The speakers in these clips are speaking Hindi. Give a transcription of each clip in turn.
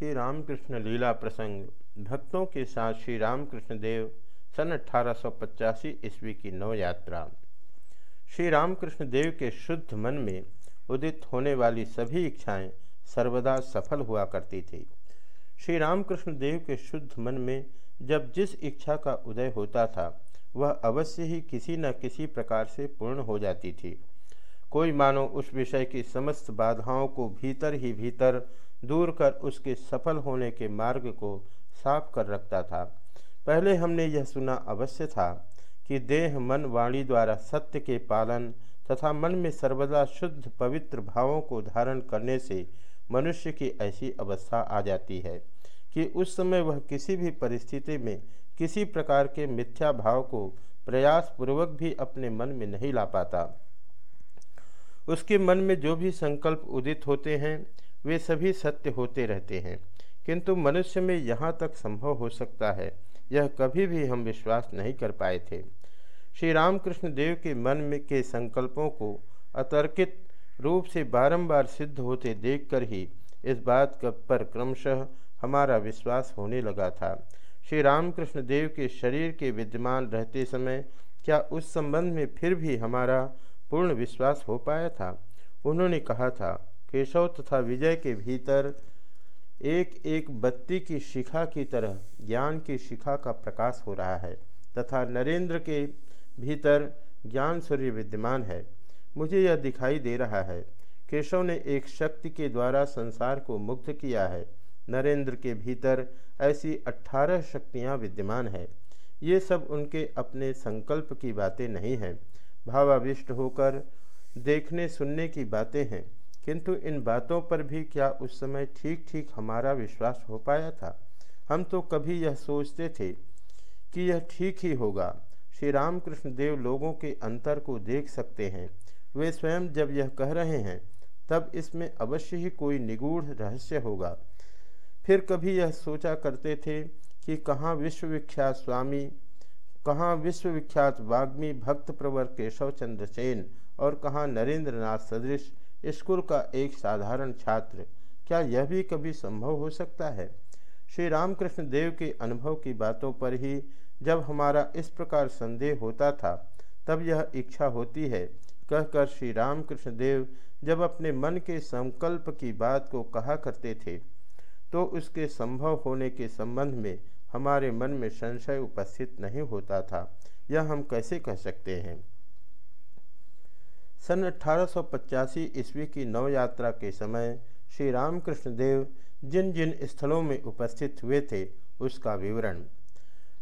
श्री रामकृष्ण लीला प्रसंग। भक्तों के साथ श्री रामकृष्ण देव सन अठारह सौ पचासी ईस्वी की नव यात्रा श्री रामकृष्ण देव के शुद्ध मन में उदित होने वाली सभी इच्छाएँ सर्वदा सफल हुआ करती थी। श्री रामकृष्ण देव के शुद्ध मन में जब जिस इच्छा का उदय होता था, वह अवश्य ही किसी न किसी प्रकार से पूर्ण हो जाती थी। कोई मानो उस विषय की समस्त बाधाओं को भीतर ही भीतर दूर कर उसके सफल होने के मार्ग को साफ़ कर रखता था। पहले हमने यह सुना अवश्य था कि देह मन वाणी द्वारा सत्य के पालन तथा मन में सर्वदा शुद्ध पवित्र भावों को धारण करने से मनुष्य की ऐसी अवस्था आ जाती है कि उस समय वह किसी भी परिस्थिति में किसी प्रकार के मिथ्या भाव को प्रयास पूर्वक भी अपने मन में नहीं ला पाता। उसके मन में जो भी संकल्प उदित होते हैं, वे सभी सत्य होते रहते हैं। किंतु मनुष्य में यहाँ तक संभव हो सकता है, यह कभी भी हम विश्वास नहीं कर पाए थे। श्री रामकृष्ण देव के मन में के संकल्पों को अतर्कित रूप से बारंबार सिद्ध होते देखकर ही इस बात पर क्रमशः हमारा विश्वास होने लगा था। श्री रामकृष्ण देव के शरीर के विद्यमान रहते समय क्या उस संबंध में फिर भी हमारा पूर्ण विश्वास हो पाया था। उन्होंने कहा था, केशव तथा विजय के भीतर एक एक बत्ती की शिखा की तरह ज्ञान की शिखा का प्रकाश हो रहा है तथा नरेंद्र के भीतर ज्ञान सूर्य विद्यमान है। मुझे यह दिखाई दे रहा है, केशव ने एक शक्ति के द्वारा संसार को मुक्त किया है। नरेंद्र के भीतर ऐसी अट्ठारह शक्तियाँ विद्यमान है। ये सब उनके अपने संकल्प की बातें नहीं हैं। भावाविष्ट होकर देखने सुनने की बातें हैं। किंतु इन बातों पर भी क्या उस समय ठीक ठीक हमारा विश्वास हो पाया था? हम तो कभी यह सोचते थे कि यह ठीक ही होगा। श्री रामकृष्ण देव लोगों के अंतर को देख सकते हैं। वे स्वयं जब यह कह रहे हैं, तब इसमें अवश्य ही कोई निगूढ़ रहस्य होगा। फिर कभी यह सोचा करते थे कि कहाँ विश्वविख्यात स्वामी कहाँ विश्वविख्यात वाग्मी भक्त प्रवर केशव चंद्र सेन और कहाँ नरेंद्र नाथ सदृश स्कूल का एक साधारण छात्र, क्या यह भी कभी संभव हो सकता है? श्री रामकृष्ण देव के अनुभव की बातों पर ही जब हमारा इस प्रकार संदेह होता था, तब यह इच्छा होती है, कहकर श्री रामकृष्ण देव जब अपने मन के संकल्प की बात को कहा करते थे तो उसके संभव होने के संबंध में हमारे मन में संशय उपस्थित नहीं होता था। यह हम कैसे कह सकते हैं? सन अठारह सौ पचासी ईस्वी की नव यात्रा के समय श्री रामकृष्ण देव जिन जिन स्थलों में उपस्थित हुए थे, उसका विवरण।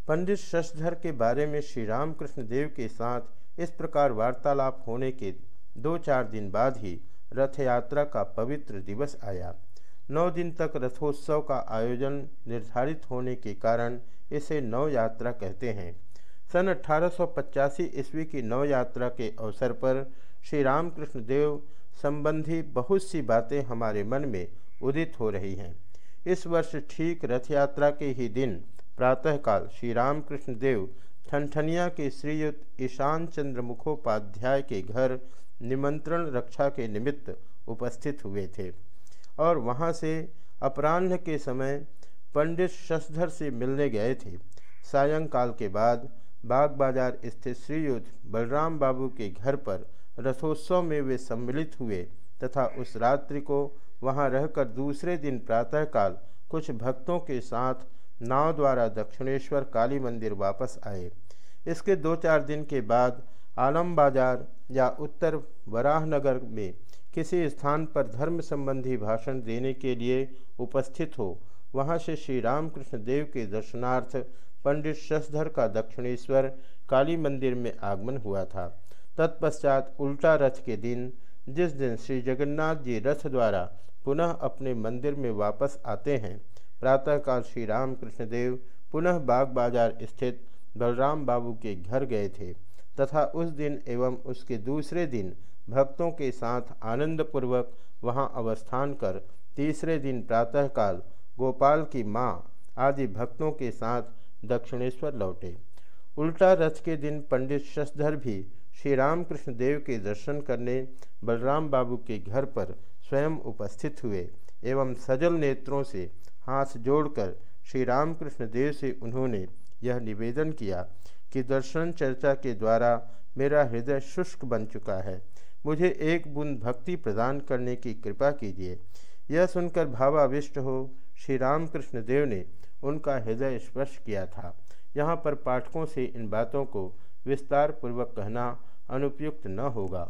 पंडित शशधर के बारे में श्री रामकृष्ण देव के साथ इस प्रकार वार्तालाप होने के दो चार दिन बाद ही रथ यात्रा का पवित्र दिवस आया। नौ दिन तक रथोत्सव का आयोजन निर्धारित होने के कारण इसे नव यात्रा कहते हैं। सन अठारह ईस्वी की नव यात्रा के अवसर पर श्री रामकृष्ण देव संबंधी बहुत सी बातें हमारे मन में उदित हो रही हैं। इस वर्ष ठीक रथ यात्रा के ही दिन प्रातःकाल श्री रामकृष्ण देव ठनठनिया के श्रीयुक्त ईशान चंद्र मुखोपाध्याय के घर निमंत्रण रक्षा के निमित्त उपस्थित हुए थे। और वहाँ से अपराह्न के समय पंडित शशधर से मिलने गए थे। सायंकाल के बाद बाग बाज़ार स्थित श्रीयुक्त बलराम बाबू के घर पर रथोत्सव में वे सम्मिलित हुए तथा उस रात्रि को वहाँ रहकर दूसरे दिन प्रातःकाल कुछ भक्तों के साथ नाव द्वारा दक्षिणेश्वर काली मंदिर वापस आए। इसके दो चार दिन के बाद आलम बाज़ार या उत्तर वराहनगर में किसी स्थान पर धर्म संबंधी भाषण देने के लिए उपस्थित हो, वहाँ से श्री रामकृष्ण देव के दर्शनार्थ पंडित शशधर का दक्षिणेश्वर काली मंदिर में आगमन हुआ था। तत्पश्चात उल्टा रथ के दिन, जिस दिन श्री जगन्नाथ जी रथ द्वारा पुनः अपने मंदिर में वापस आते हैं, प्रातःकाल श्री रामकृष्ण देव पुनः बाग बाज़ार स्थित बलराम बाबू के घर गए थे। तथा उस दिन एवं उसके दूसरे दिन भक्तों के साथ आनंदपूर्वक वहाँ अवस्थान कर तीसरे दिन प्रातःकाल गोपाल की माँ आदि भक्तों के साथ दक्षिणेश्वर लौटे। उल्टा रथ के दिन पंडित शशधर भी श्री रामकृष्ण देव के दर्शन करने बलराम बाबू के घर पर स्वयं उपस्थित हुए एवं सजल नेत्रों से हाथ जोड़कर श्री रामकृष्ण देव से उन्होंने यह निवेदन किया कि दर्शन चर्चा के द्वारा मेरा हृदय शुष्क बन चुका है। मुझे एक बुंद भक्ति प्रदान करने की कृपा कीजिए। यह सुनकर भावाविष्ट हो श्री रामकृष्ण देव ने उनका हृदय स्पर्श किया था। यहाँ पर पाठकों से इन बातों को विस्तार पूर्वक कहना अनुपयुक्त न होगा।